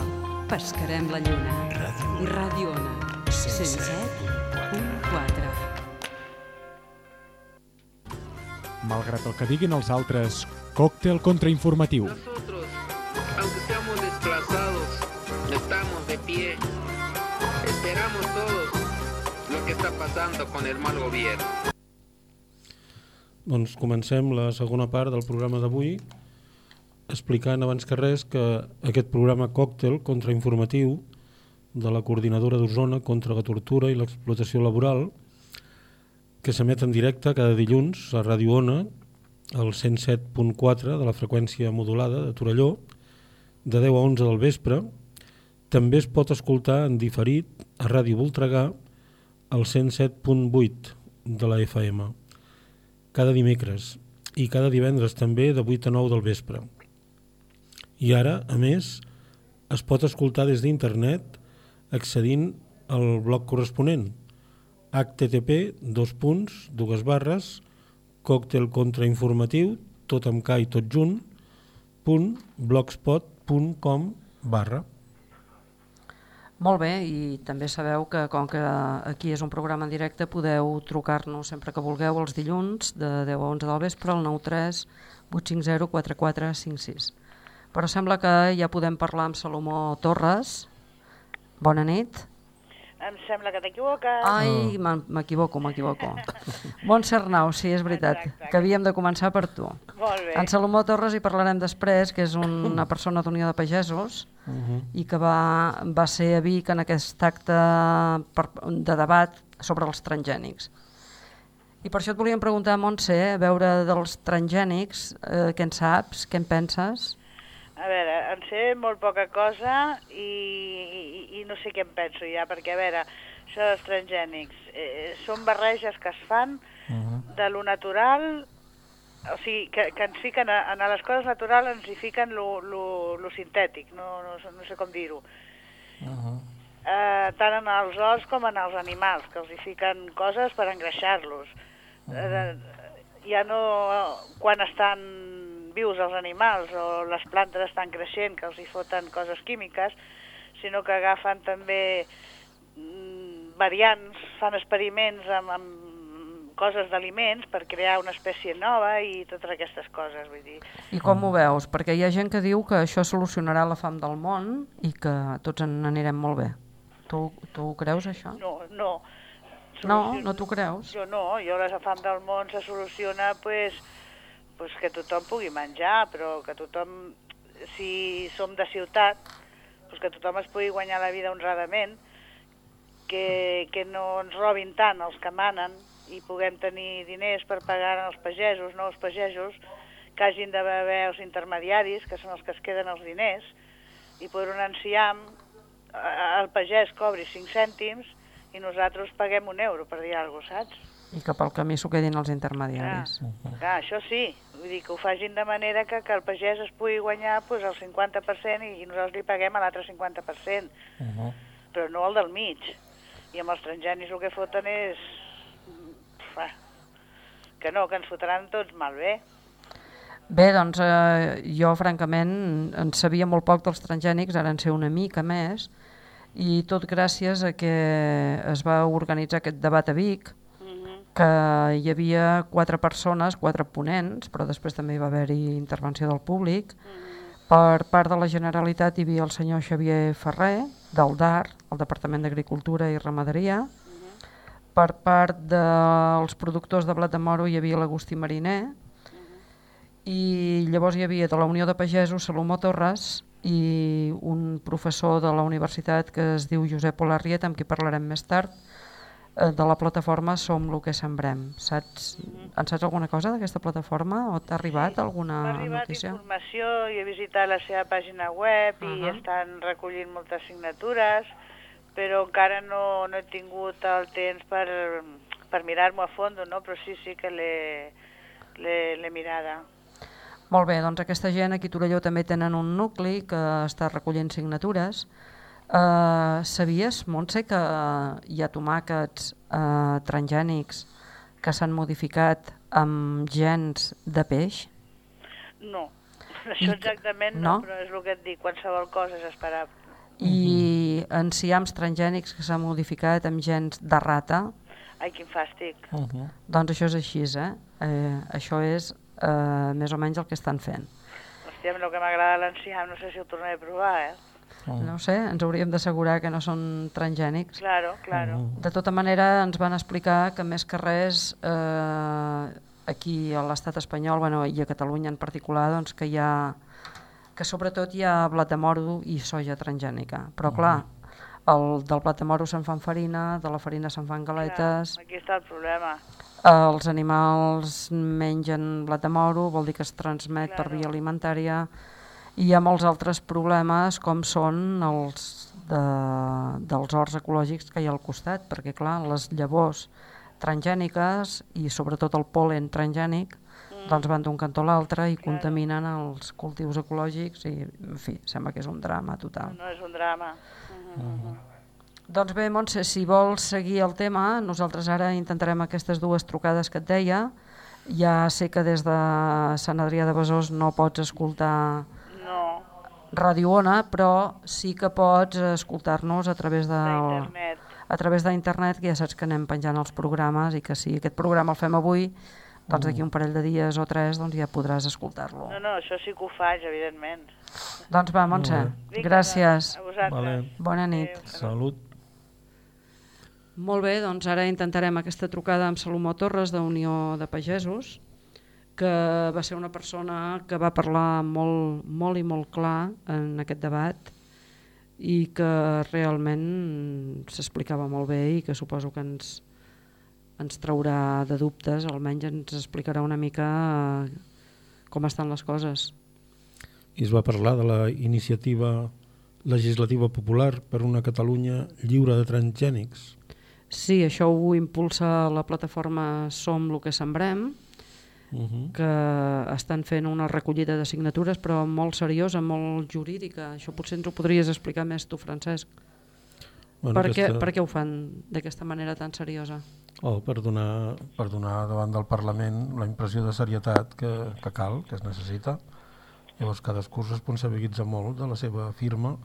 pescarem la lluna. Ràdio Ràdio Ona, 107.4. Malgrat el que diguin els altres, còctel contrainformatiu. Nosotros, aunque seamos desplazados, estamos de pie. Esperamos todos lo que está pasando con el mal gobierno. Doncs comencem la segona part del programa d'avui explicant abans que res que aquest programa còctel contrainformatiu de la Coordinadora d'Osona contra la tortura i l'explotació laboral que s'emet en directe cada dilluns a Ràdio Ona al 107.4 de la freqüència modulada de Torelló de 10 a 11 del vespre també es pot escoltar en diferit a Ràdio Voltregà al 107.8 de la FM cada dimecres i cada divendres també de 8 a 9 del vespre. I ara, a més, es pot escoltar des d'internet accedint al blog corresponent http dos punts, dues barres còctel contrainformatiu tot amb K i tot junt punt blogspot.com barra Molt bé, i també sabeu que com que aquí és un programa en directe podeu trucar-nos sempre que vulgueu els dilluns de 10 a 11 del vespre al 93 850 4456. Però sembla que ja podem parlar amb Salomó Torres. Bona nit. Em sembla que t'equivoques. Ai, m'en- m'equivoco, m'equivoco. (laughs) Montse Arnau, sí, és veritat, Exacte. que havíem de començar per tu. Molt bé. En Salomó Torres hi parlarem després, que és una persona d'Unió de Pagesos i que va, va ser a Vic en aquest acte per, de debat sobre els transgènics. I per això et volíem preguntar, Montse, a veure dels transgènics, eh, què en saps, què en penses? A veure, en sé molt poca cosa i, i, i no sé què em penso ja, perquè, a veure, això dels transgènics, eh, són barreges que es fan de lo natural, o sigui, que, que ens fiquen a, a les coses naturals ens hi fiquen lo, lo, lo sintètic, no, no, no sé com dir-ho. eh, tant en els os com en els animals, que els hi fiquen coses per engreixar-los. Eh, ja no quan estan vius els animals o les plantes estan creixent, que els hi foten coses químiques, sinó que agafen també mm, variants, fan experiments amb, amb coses d'aliments per crear una espècie nova i totes aquestes coses, vull dir. I com ho veus? Perquè hi ha gent que diu que això solucionarà la fam del món i que tots en anirem molt bé. Tu, tu ho creus, això? No, no. No, no t'ho creus? Jo no, jo la fam del món se soluciona pues, pues que tothom pugui menjar, però que tothom, si som de ciutat, pues que tothom es pugui guanyar la vida honradament, que, que no ens robin tant els que manen i puguem tenir diners per pagar als pagesos, no els pagesos, que hagin d'haver els intermediaris, que són els que es queden els diners, i per un enciam eh, el pagès cobri 5 cèntims i nosaltres paguem un euro, per dir alguna cosa, saps? I que pel camí s'ho quedin els intermediaris. Clar, això sí, vull dir que ho facin de manera que, que el pagès es pugui guanyar pues, el 50% i, i nosaltres li paguem a l'altre 50%, però no el del mig. I amb els transgenis el que foten és... Fa, que no, que ens fotran tots malbé. Bé, doncs eh, jo francament en sabia molt poc dels transgènics, ara en sé una mica més, i tot gràcies a que es va organitzar aquest debat a Vic, que hi havia quatre persones, quatre ponents, però després també hi va haver-hi intervenció del públic. Per part de la Generalitat hi havia el senyor Xavier Ferrer, del DAR, el Departament d'Agricultura i Ramaderia. Per part dels productors de blat de moro hi havia l'Agustí Mariner, i llavors hi havia de la Unió de Pagesos Salomó Torres i un professor de la universitat que es diu Josep Olarriet, amb qui parlarem més tard, de la plataforma Som lo que sembrem. Saps, en saps alguna cosa d'aquesta plataforma o t'ha arribat alguna M'ha arribat notícia? informació, i he visitat la seva pàgina web i Ahà. estan recollint moltes signatures, però encara no, no he tingut el temps per, per mirar-m'ho a fons, no? però sí, sí que l'he mirada. Molt bé, doncs aquesta gent aquí a Torelló també tenen un nucli que està recollint signatures. Uh, sabies, Montse, que hi ha tomàquets uh, transgènics que s'han modificat amb gens de peix? No, (laughs) això exactament no? no, però és el que et dic, qualsevol cosa és esperable. i enciams transgènics que s'han modificat amb gens de rata, Ai, quin fàstic. Uh -huh. doncs això és així, eh? eh això és eh, més o menys el que estan fent. Hòstia, el que m'agrada l'enciam, no sé si ho tornaré a provar, eh? No ho sé, ens hauríem d'assegurar que no són transgènics. Claro, claro. De tota manera, ens van explicar que més que res, eh, aquí a l'estat espanyol bueno, i a Catalunya en particular, doncs que hi ha que sobretot hi ha blat de moro i soja transgènica. Però clar, el, del blat de moro se'n fan farina, de la farina se'n fan galetes, Aquí està el problema. els animals mengen blat de moro, vol dir que es transmet per via alimentària, i hi ha molts altres problemes com són els de, dels horts ecològics que hi ha al costat, perquè clar, les llavors transgèniques i sobretot el polen transgènic doncs van d'un cantó a l'altre i contaminen els cultius ecològics i, en fi, sembla que és un drama total. No és un drama. Doncs bé, Montse, si vols seguir el tema, nosaltres ara intentarem aquestes dues trucades que et deia. Ja sé que des de Sant Adrià de Besòs no pots escoltar No, Ràdio Ona, però sí que pots escoltar-nos a través de a través d'internet, que ja saps que anem penjant els programes i que si aquest programa el fem avui, doncs d'aquí un parell de dies o tres doncs ja podràs escoltar-lo. No, no, això sí que ho faig, evidentment. Doncs va, Montse, gràcies. A vosaltres. Vale. Bona nit. Salut. Molt bé, doncs ara intentarem aquesta trucada amb Salomó Torres de Unió de Pagesos, que va ser una persona que va parlar molt, molt i molt clar en aquest debat i que realment s'explicava molt bé i que suposo que ens, ens traurà de dubtes, almenys ens explicarà una mica eh, com estan les coses. I es va parlar de la iniciativa legislativa popular per una Catalunya lliure de transgènics. Sí, això ho impulsa la plataforma Som el que sembrem, Uh -huh. que estan fent una recollida de signatures però molt seriosa, molt jurídica. Això potser ens ho podries explicar més tu, Francesc. Bueno, per, què, aquesta- per què ho fan d'aquesta manera tan seriosa? Oh, per, donar, per donar davant del Parlament la impressió de serietat que, que cal, que es necessita. Llavors cadascú es responsabilitza molt de la seva firma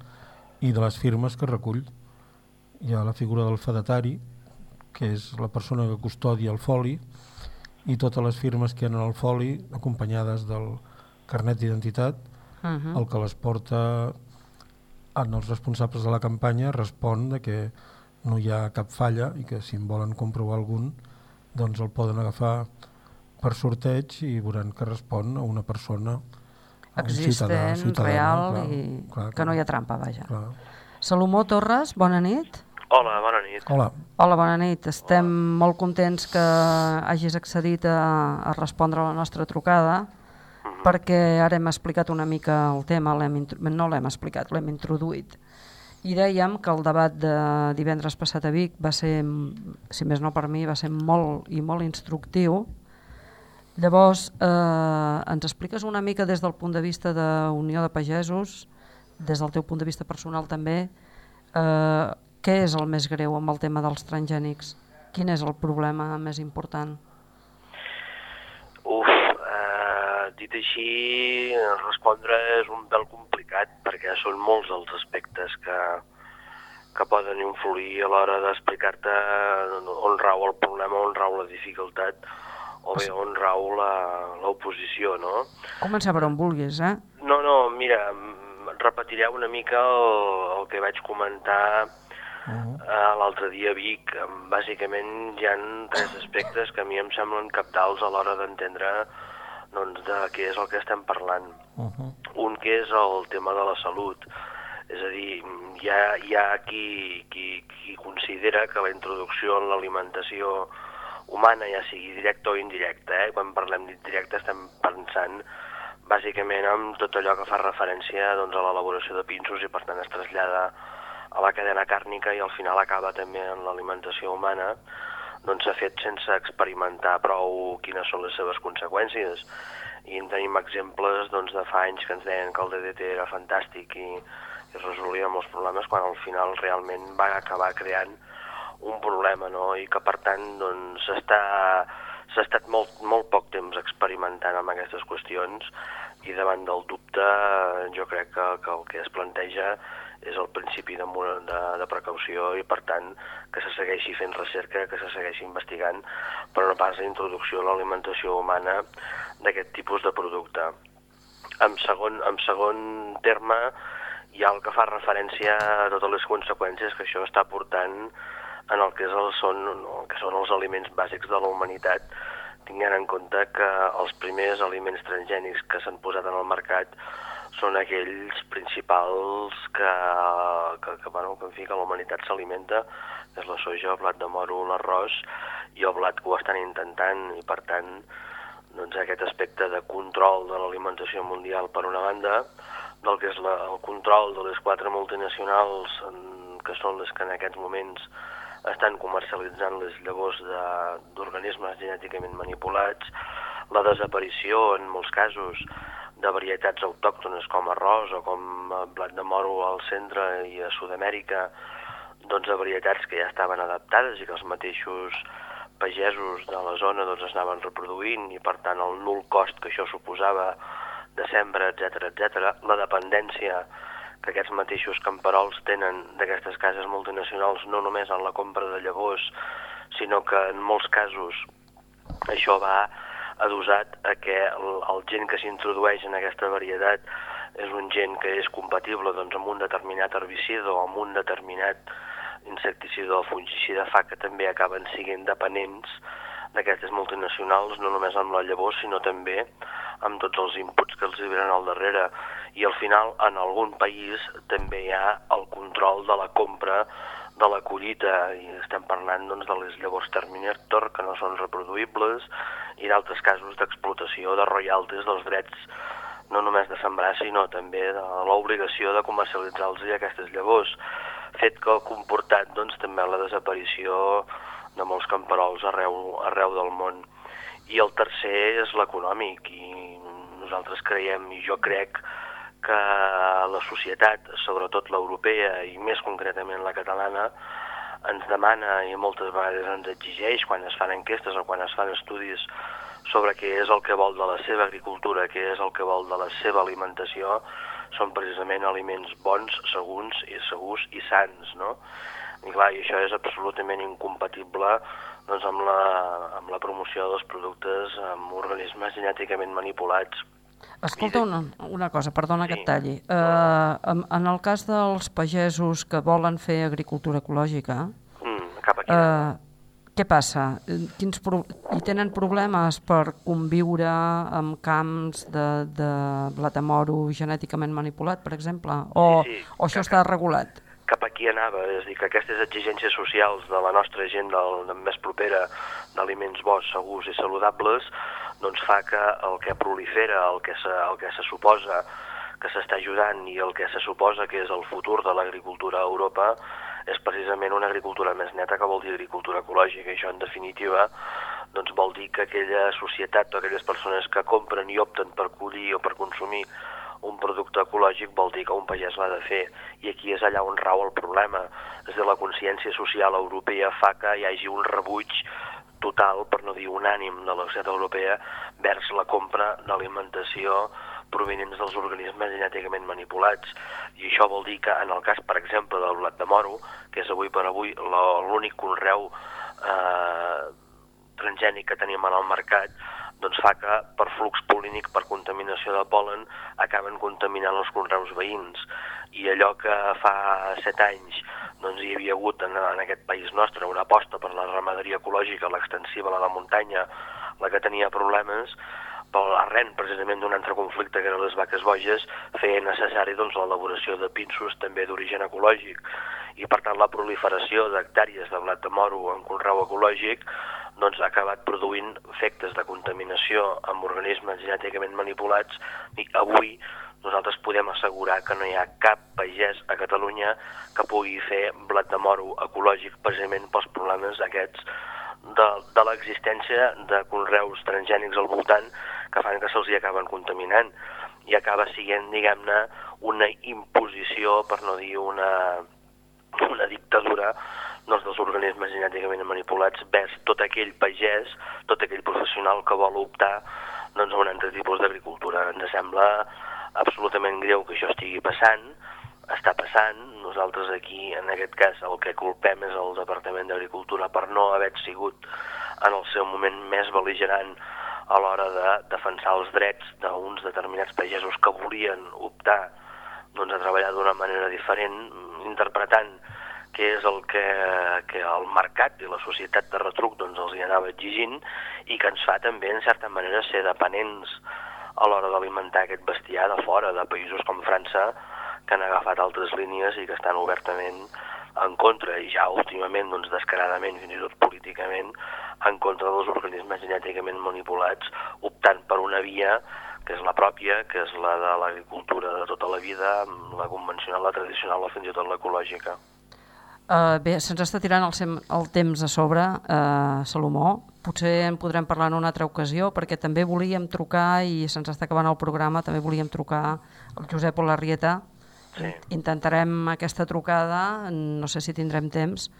i de les firmes que recull. Hi ha la figura del fedatari, que és la persona que custodia el foli, i totes les firmes que hi ha en el foli, acompanyades del carnet d'identitat, Uh -huh. el que les porta en els responsables de la campanya respon de que no hi ha cap falla i que si en volen comprovar algun doncs el poden agafar per sorteig i veuran que respon a una persona a un Existent, ciutadà, ciutadana, real clar, i clar, que clar, no hi ha trampa, vaja. clar. Salomó Torres, bona nit. Hola, bona nit. Hola, Hola, bona nit. Estem molt contents que hagis accedit a, a respondre a la nostra trucada perquè ara hem explicat una mica el tema, no l'hem explicat, l'hem introduït. I dèiem que el debat de divendres passat a Vic va ser, si més no per mi, va ser molt i molt instructiu. Llavors, eh, ens expliques una mica des del punt de vista de Unió de Pagesos, des del teu punt de vista personal també, eh, què és el més greu amb el tema dels transgènics? Quin és el problema més important? Uf, eh, dit així, respondre és un pèl complicat perquè són molts els aspectes que, que poden influir a l'hora d'explicar-te on rau el problema, on rau la dificultat o bé on rau l'oposició, no? Comença per on vulguis, eh? No, no, mira, repetiré una mica el, el que vaig comentar eh, l'altre dia a Vic. Bàsicament hi han tres aspectes que a mi em semblen capdals a l'hora d'entendre doncs, de què és el que estem parlant. Uh -huh. Un que és el tema de la salut. És a dir, hi ha, hi ha qui, qui, qui considera que la introducció en l'alimentació humana, ja sigui directa o indirecta, eh? quan parlem d'indirecta estem pensant bàsicament en tot allò que fa referència doncs, a l'elaboració de pinsos i per tant es trasllada a la cadena càrnica i al final acaba també en l'alimentació humana, doncs s'ha fet sense experimentar prou quines són les seves conseqüències. I en tenim exemples doncs, de fa anys que ens deien que el DDT era fantàstic i, i resolia molts problemes quan al final realment va acabar creant un problema, no? I que per tant doncs, s'està s'ha estat molt, molt poc temps experimentant amb aquestes qüestions i davant del dubte jo crec que, que el que es planteja és el principi de, de, de precaució i per tant que se segueixi fent recerca, que se segueixi investigant, però no pas la introducció a l'alimentació humana d'aquest tipus de producte. En segon, en segon terme, hi ha el que fa referència a totes les conseqüències que això està portant en el que, és el, són, el que són els aliments bàsics de la humanitat, tinguent en compte que els primers aliments transgènics que s'han posat en el mercat són aquells principals que, que, que, bueno, que, en fi, que la humanitat s'alimenta, és la soja, el blat de moro, l'arròs i el blat que ho estan intentant. I per tant doncs, aquest aspecte de control de l'alimentació mundial per una banda, del que és la, el control de les quatre multinacionals en, que són les que en aquests moments estan comercialitzant les llavors d'organismes genèticament manipulats, la desaparició, en molts casos, de varietats autòctones com arròs o com eh, blat de moro al centre i a Sud-amèrica, doncs de varietats que ja estaven adaptades i que els mateixos pagesos de la zona doncs, es anaven reproduint i per tant el nul cost que això suposava de sembra, etc etc, la dependència que aquests mateixos camperols tenen d'aquestes cases multinacionals no només en la compra de llavors, sinó que en molts casos això va adosat a que el, el gen que s'introdueix en aquesta varietat és un gen que és compatible doncs, amb un determinat herbicida o amb un determinat insecticida o fungicida fa que també acaben siguent dependents d'aquestes multinacionals, no només amb la llavor, sinó també amb tots els inputs que els hi al darrere. I al final, en algun país, també hi ha el control de la compra de la collita, i estem parlant doncs, de les llavors Terminator, que no són reproduïbles, i d'altres casos d'explotació de royalties dels drets no només de sembrar, sinó també de l'obligació de comercialitzar-los aquestes llavors, fet que ha comportat doncs, també la desaparició de molts camperols arreu, arreu del món. I el tercer és l'econòmic, i nosaltres creiem, i jo crec, que la societat, sobretot l'europea i més concretament la catalana, ens demana i moltes vegades ens exigeix quan es fan enquestes o quan es fan estudis sobre què és el que vol de la seva agricultura, què és el que vol de la seva alimentació, són precisament aliments bons, segurs i segurs i sants, no? I clar, i això és absolutament incompatible doncs, amb, la, amb la promoció dels productes amb organismes genèticament manipulats. Escolta una, una cosa, perdona que et talli. Uh, en, en el cas dels pagesos que volen fer agricultura ecològica, Mm, cap aquí. uh, què passa? Eh, Quins pro hi tenen problemes per conviure amb camps de, de blat de moro genèticament manipulat, per exemple? O, Sí, sí, o això està regulat? Cap aquí anava, és a dir, que aquestes exigències socials de la nostra gent del, més propera d'aliments bons, segurs i saludables, doncs fa que el que prolifera, el que se, el que se suposa que s'està ajudant i el que se suposa que és el futur de l'agricultura a Europa és precisament una agricultura més neta que vol dir agricultura ecològica. I això en definitiva doncs vol dir que aquella societat o aquelles persones que compren i opten per collir o per consumir un producte ecològic vol dir que un pagès l'ha de fer i aquí és allà on rau el problema és de la consciència social europea fa que hi hagi un rebuig total, per no dir unànim, de la societat europea vers la compra d'alimentació provenents dels organismes genèticament manipulats. I això vol dir que en el cas, per exemple, del blat de moro, que és avui per avui l'únic conreu eh, transgènic que tenim en el mercat, doncs fa que per flux pol·línic, per contaminació de polen, acaben contaminant els conreus veïns. I allò que fa set anys doncs, hi havia hagut en, en aquest país nostre una aposta per la ramaderia ecològica, l'extensiva, la de muntanya, la que tenia problemes, pel arren precisament d'un altre conflicte que eren les vaques boges, feia necessari doncs, l'elaboració de pinsos també d'origen ecològic i per tant la proliferació d'hectàrees de blat de moro en conreu ecològic doncs, ha acabat produint efectes de contaminació amb organismes genèticament manipulats i avui nosaltres podem assegurar que no hi ha cap pagès a Catalunya que pugui fer blat de moro ecològic precisament pels problemes aquests de, de l'existència de conreus transgènics al voltant que fan que se'ls hi acaben contaminant. I acaba sent, diguem-ne, una imposició, per no dir una, una dictadura doncs, dels organismes genèticament manipulats vers tot aquell pagès, tot aquell professional que vol optar doncs, a un altre tipus d'agricultura. Ens sembla absolutament greu que això estigui passant està passant. Nosaltres aquí, en aquest cas, el que culpem és el Departament d'Agricultura per no haver sigut en el seu moment més beligerant a l'hora de defensar els drets d'uns determinats pagesos que volien optar doncs, a treballar d'una manera diferent, interpretant què és el que, que el mercat i la societat de retruc doncs, els hi anava exigint i que ens fa també, en certa manera, ser dependents a l'hora d'alimentar aquest bestiar de fora, de països com França, que han agafat altres línies i que estan obertament en contra, i ja últimament, doncs, descaradament, fins i tot políticament, en contra dels organismes genèticament manipulats, optant per una via que és la pròpia, que és la de l'agricultura de tota la vida, la convencional, la tradicional o fins i tot l'ecològica. Uh, bé, se'ns està tirant el, sem el temps a sobre, uh, Salomó. Potser en podrem parlar en una altra ocasió, perquè també volíem trucar, i se'ns està acabant el programa, també volíem trucar al Josep Olarrieta. Sí. Intentarem aquesta trucada, no sé si tindrem temps,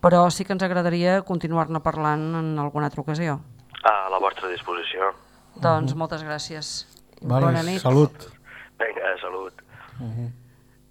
però sí que ens agradaria continuar-ne parlant en alguna altra ocasió. A la vostra disposició. Doncs moltes gràcies. Vale, Bona nit. Salut. Vinga, salut. Uh -huh.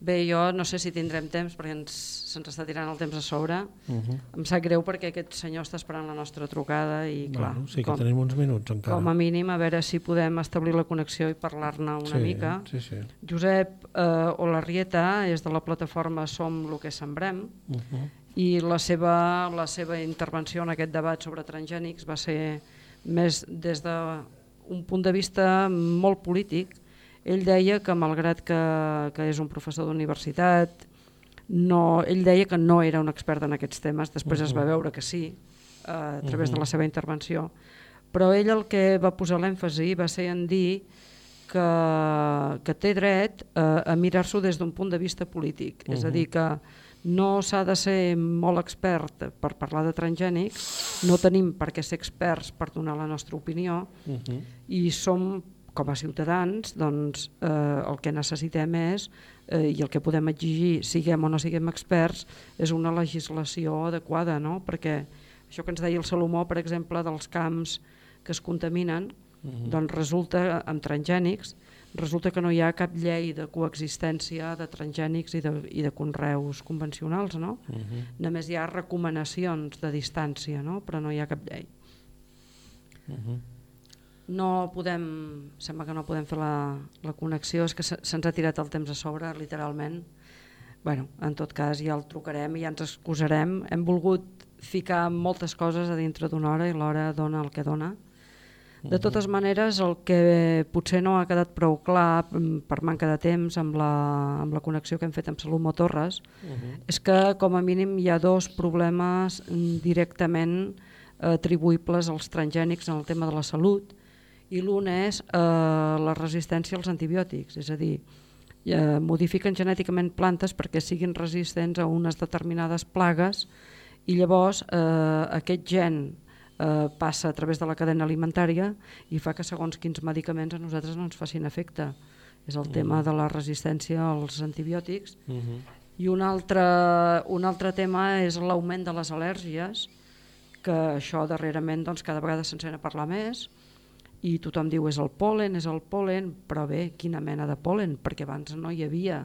Bé, jo no sé si tindrem temps perquè ens se'ns està tirant el temps a sobre. Uh -huh. Em sap greu perquè aquest senyor està esperant la nostra trucada i clar, Bueno, sí que com, tenim uns minuts encara. com a mínim a veure si podem establir la connexió i parlar-ne una sí, mica. Sí, sí. Josep eh, Olarrieta és de la plataforma Som lo que sembrem Uh -huh. i la seva, la seva intervenció en aquest debat sobre transgènics va ser més des d'un punt de vista molt polític. Ell deia que malgrat que, que és un professor d'universitat, no, ell deia que no era un expert en aquests temes, després es va veure que sí, eh, a través de la seva intervenció, però ell el que va posar l'èmfasi va ser en dir que, que té dret eh, a mirar-s'ho des d'un punt de vista polític, és a dir, que no s'ha de ser molt expert per parlar de transgènics, no tenim per què ser experts per donar la nostra opinió. Uh -huh. i som, com a ciutadans, doncs, eh, el que necessitem és, eh, i el que podem exigir, siguem o no siguem experts, és una legislació adequada, no? perquè això que ens deia el Salomó, per exemple, dels camps que es contaminen, doncs resulta, amb transgènics, resulta que no hi ha cap llei de coexistència de transgènics i de, i de conreus convencionals, no? Uh -huh. Només hi ha recomanacions de distància, no? però no hi ha cap llei. Uh -huh. No podem, sembla que no podem fer la, la connexió, és que se- se'ns ha tirat el temps a sobre, literalment. bueno, en tot cas ja el trucarem i ja ens excusarem. Hem volgut ficar moltes coses a dintre d'una hora i l'hora dona el que dona. De totes maneres, el que potser no ha quedat prou clar mm, per manca de temps amb la, amb la connexió que hem fet amb Salomó Torres és que com a mínim hi ha dos problemes mm, directament eh, atribuïbles als transgènics en el tema de la salut i l'un és eh, la resistència als antibiòtics, és a dir, eh, modifiquen genèticament plantes perquè siguin resistents a unes determinades plagues i llavors eh, aquest gen eh, passa a través de la cadena alimentària i fa que segons quins medicaments a nosaltres no ens facin efecte. És el tema de la resistència als antibiòtics. Uh -huh. I un altre, un altre tema és l'augment de les al·lèrgies, que això darrerament doncs, cada vegada se'n sent a parlar més, i tothom diu és el polen, és el polen, però bé, quina mena de polen, perquè abans no hi havia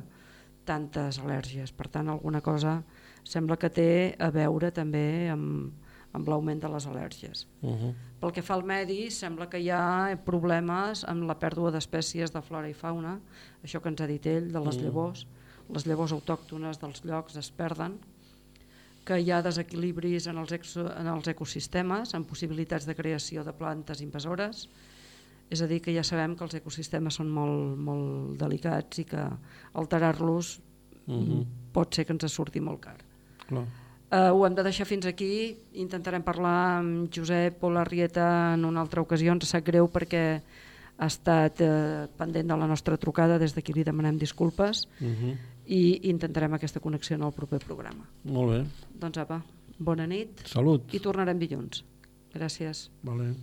tantes al·lèrgies. Per tant, alguna cosa sembla que té a veure també amb, amb l'augment de les al·lèrgies. Uh -huh. Pel que fa al medi, sembla que hi ha problemes amb la pèrdua d'espècies de flora i fauna, això que ens ha dit ell, de les llavors, les llavors autòctones dels llocs es perden, que hi ha desequilibris en els, en els ecosistemes, amb possibilitats de creació de plantes invasores, és a dir, que ja sabem que els ecosistemes són molt, molt delicats i que alterar-los Mhm. pot ser que ens surti molt car. Clar. Uh, ho hem de deixar fins aquí, intentarem parlar amb Josep o la Rieta en una altra ocasió, ens sap greu perquè ha estat uh, pendent de la nostra trucada, des d'aquí li demanem disculpes Uh -huh. i intentarem aquesta connexió en el proper programa. Molt bé. Doncs apa, bona nit Salut. i tornarem dilluns. Gràcies. Vale.